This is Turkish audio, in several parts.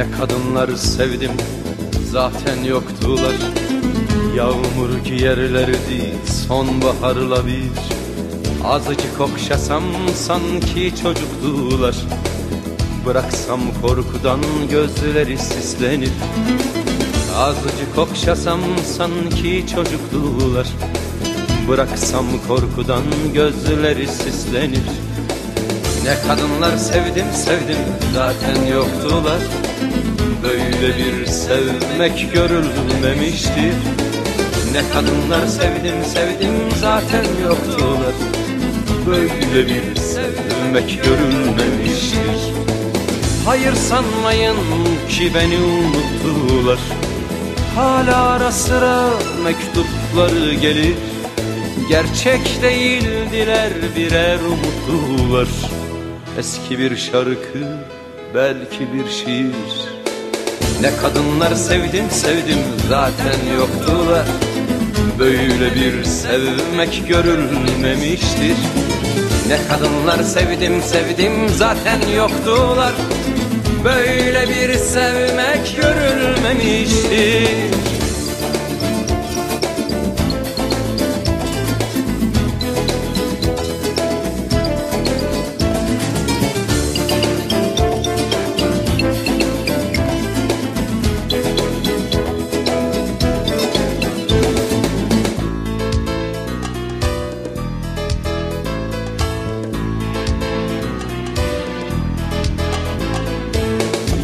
Ne kadınları sevdim zaten yoktular. Yağmur giyerlerdi sonbaharla bir. Azıcık okşasam sanki çocuktular. Bıraksam korkudan gözleri sislenir. Azıcık okşasam sanki çocuktular. Bıraksam korkudan gözleri sislenir. Ne kadınlar sevdim sevdim zaten yoktular Böyle bir sevmek görülmemiştir Ne kadınlar sevdim sevdim zaten yoktular. Böyle bir sevmek görülmemiştir Hayır sanmayın ki beni unuttular. Hala ara sıra mektupları gelir. Gerçek değildiler birer umutlular Eski bir şarkı belki bir şiir. Ne kadınlar sevdim sevdim zaten yoktular Böyle bir sevmek görülmemiştir. Ne kadınlar sevdim sevdim zaten yoktular. Böyle bir sevmek görülmemiştir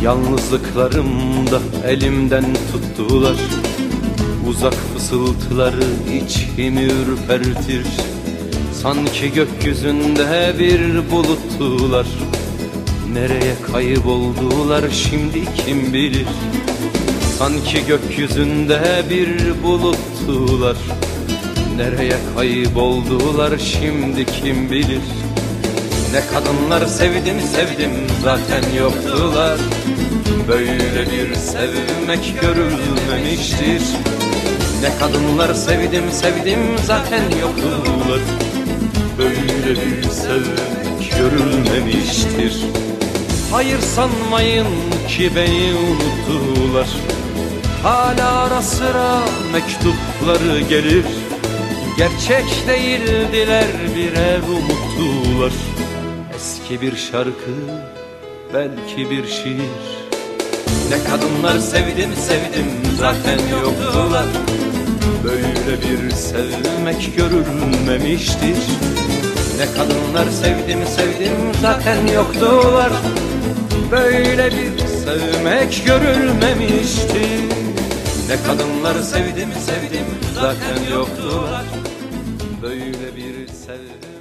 Yalnızlıklarımda elimden tuttular. Uzak fısıltıları içimi ürpertir. Sanki gökyüzünde bir buluttular. Nereye kayboldular şimdi kim bilir? Sanki gökyüzünde bir buluttular. Nereye kayboldular şimdi kim bilir Ne kadınlar sevdim sevdim zaten yoktular. Böyle bir sevmek görülmemiştir. Ne kadınlar sevdim sevdim zaten yoktular. Böyle bir sevmek görülmemiştir. Hayır sanmayın ki beni unuttular. Hala ara sıra mektupları gelir. Gerçek değildiler birer umuttular Eski bir şarkı belki bir şiir. Ne kadınlar sevdim sevdim zaten yoktular. Böyle bir sevmek görülmemiştir. Ne kadınlar sevdim sevdim zaten yoktular. Böyle bir sevmek görülmemiştir. Ne kadınlar sevdim sevdim zaten yoktular. Böyle bir sevmek